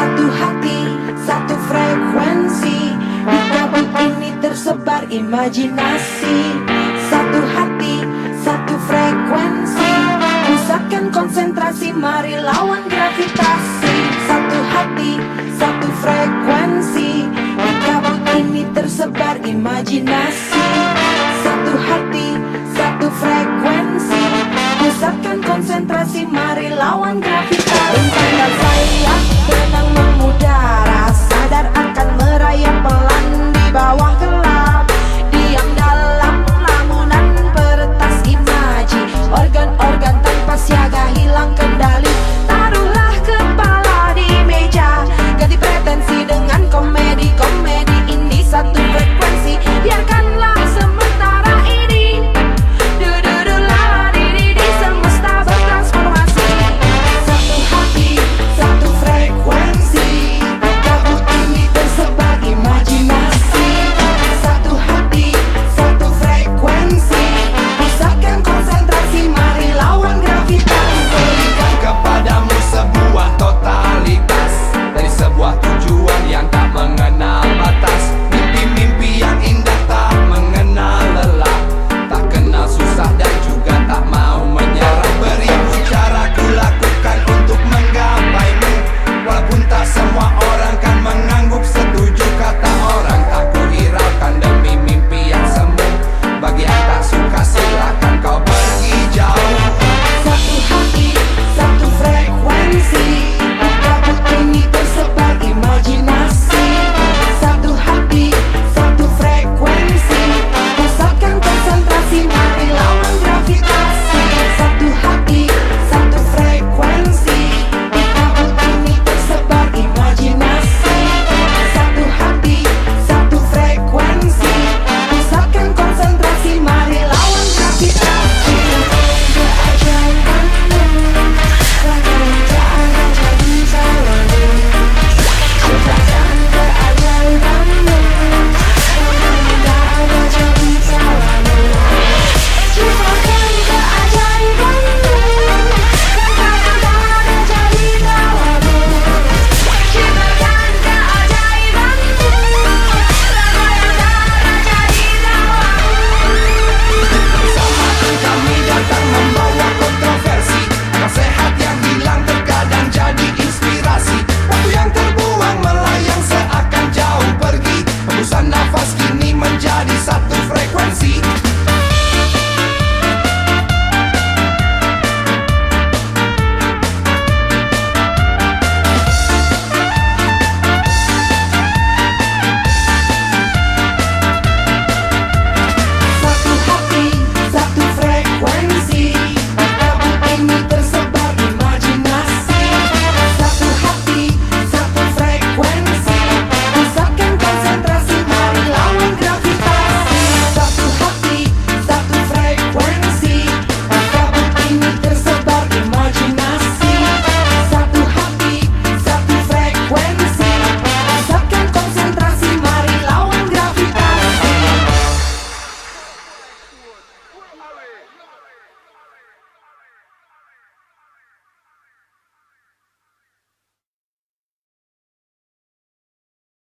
Satu hati, satu frekuensi. Di kabut ini tersebar imajinasi.